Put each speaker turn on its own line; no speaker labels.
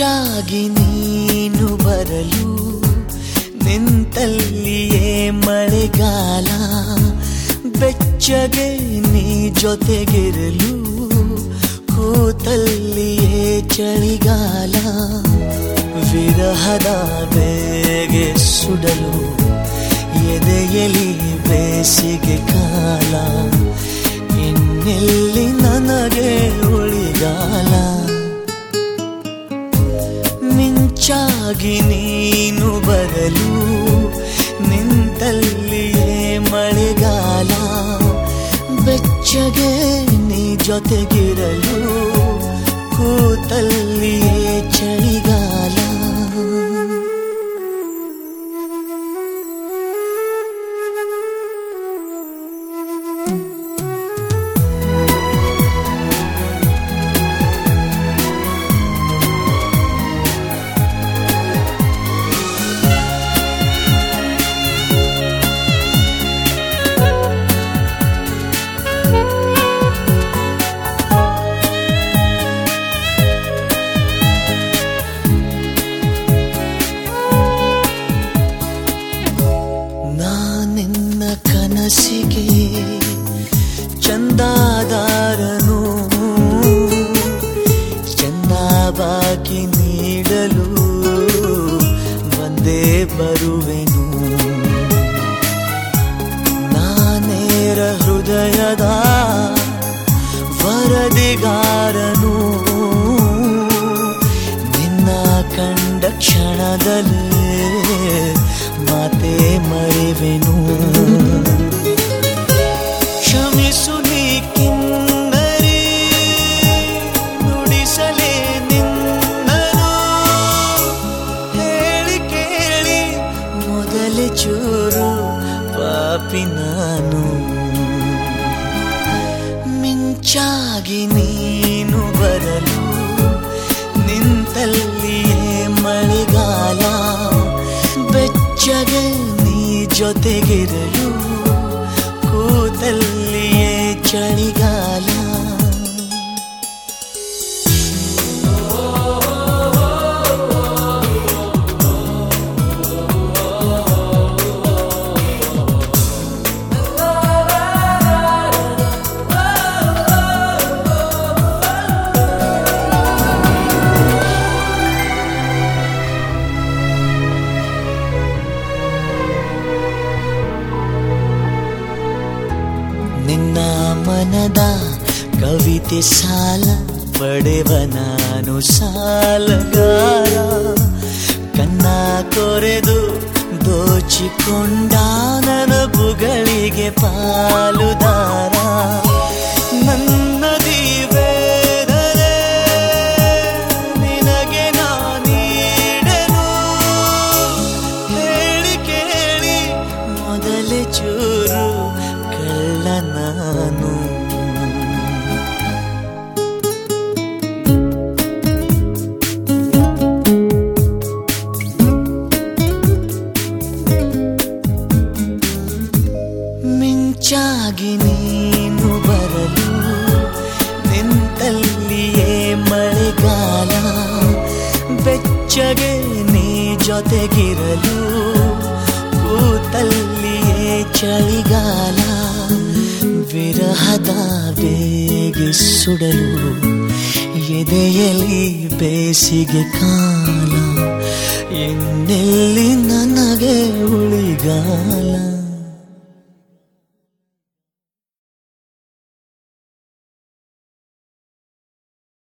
ಮಿಂಚಾಗಿ ನೀನು ಬರಲು ನಿಂತಲ್ಲಿಯೇ ಮಳೆಗಾಲ, ಬೆಚ್ಚಗೆ ನೀ ಜೊತೆಗಿರಲು ಕೂತಲ್ಲಿಯೇ ಚಳಿಗಾಲ, ವಿರಹದ ಬೇಗೆ ಸುಡಲು ಎದೆಯಲ್ಲಿ ಬೇಸಿಗೆ ಕಾಲ, ಇನ್ನೆಲ್ಲಿ ನನಗೆ ಮಿಂಚಾಗಿ ನೀನು ಬರಲು ನಿಂತಲ್ಲಿಯೇ ಮಳೆಗಾಲ. ಬೆಚ್ಚಗೆ ನೀ ಜೊತೆಗಿರಲು ಕೂತಲ್ಲಿಯೇ ಚಳಿಗಾಲ. ಕನಸಿಗೆ ಚಂದಾದಾರನು ಚಂದ ಬಾಕಿ ನೀಡಲು ಬಂದೇ ಬರುವೆನು. ನಾನೇರ ಹೃದಯದ ವರದಿಗಾರನು. ನಿನ್ನ ಕಂಡ ಕ್ಷಣದಲ್ಲೇ ಮಾತೆ ಮರೆವೆನು. ಚೂರು ಪಾಪಿ ನಾನು. ಮಿಂಚಾಗಿ ನೀನು ಬರಲು ನಿಂತಲ್ಲಿಯೇ ಮಳೆಗಾಲ ಬೆಚ್ಚಗೆ ನೀ ಜೊತೆಗಿರಲು ಮನದ ಕವಿತೆ ಸಾಲ ಪಡೆವ ನಾನು ಸಾಲಗಾರ. ಕನ್ನ ಕೊರೆದು ದೋಚಿಕೊಂಡ ನನಬುಗಳಿಗೆ ಪಾಲುದಾರ. ಬೆಚ್ಚಗೆ ನೀ ಜೊತೆಗಿರಲು ಕೂತಲ್ಲಿಯೇ ಚಳಿಗಾಲ ವಿರಹದ ಬೇಗೆ ಸುಡಲು ಎದೆಯಲ್ಲಿ ಬೇಸಿಗೆ ಕಾಲ ಎನ್ನೆಲ್ಲಿ ನನಗೆ ಉಳಿಗಾಲ?